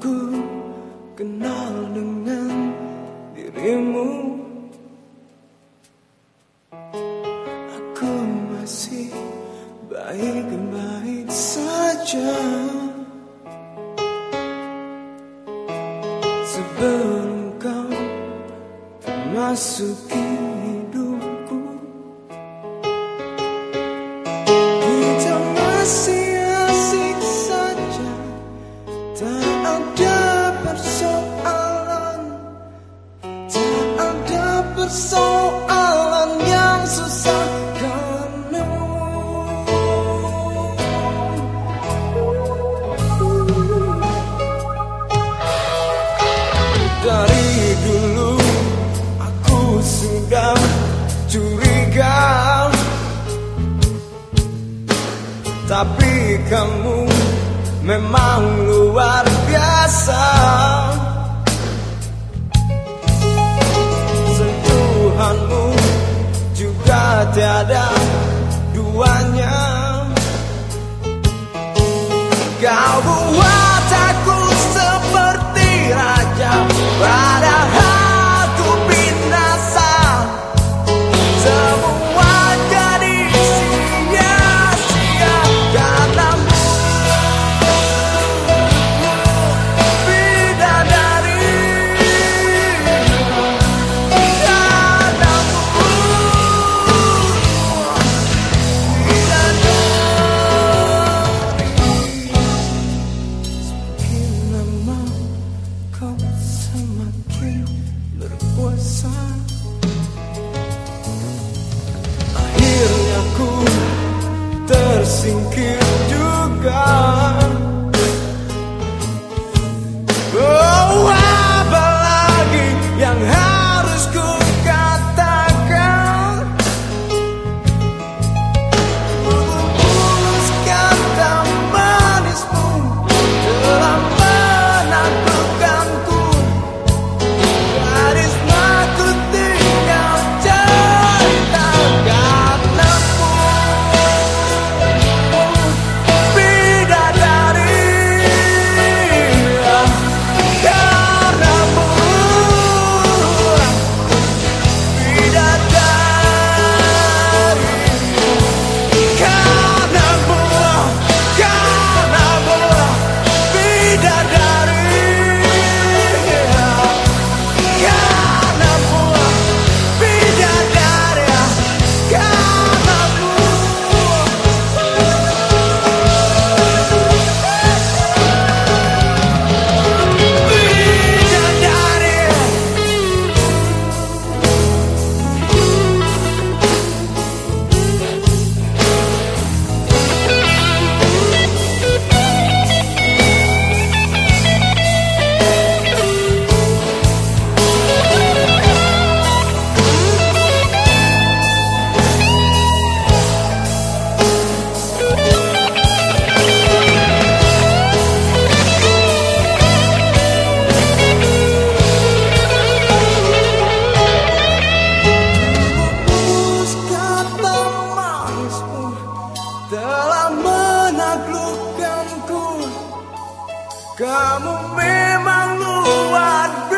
ku kenal dengan dirimu. Aku masih baik-baik saja. Sebelum kau masuki sudah curiga. Tapi kamu memang luar biasa. singkir juga. Kamu memang luar biasa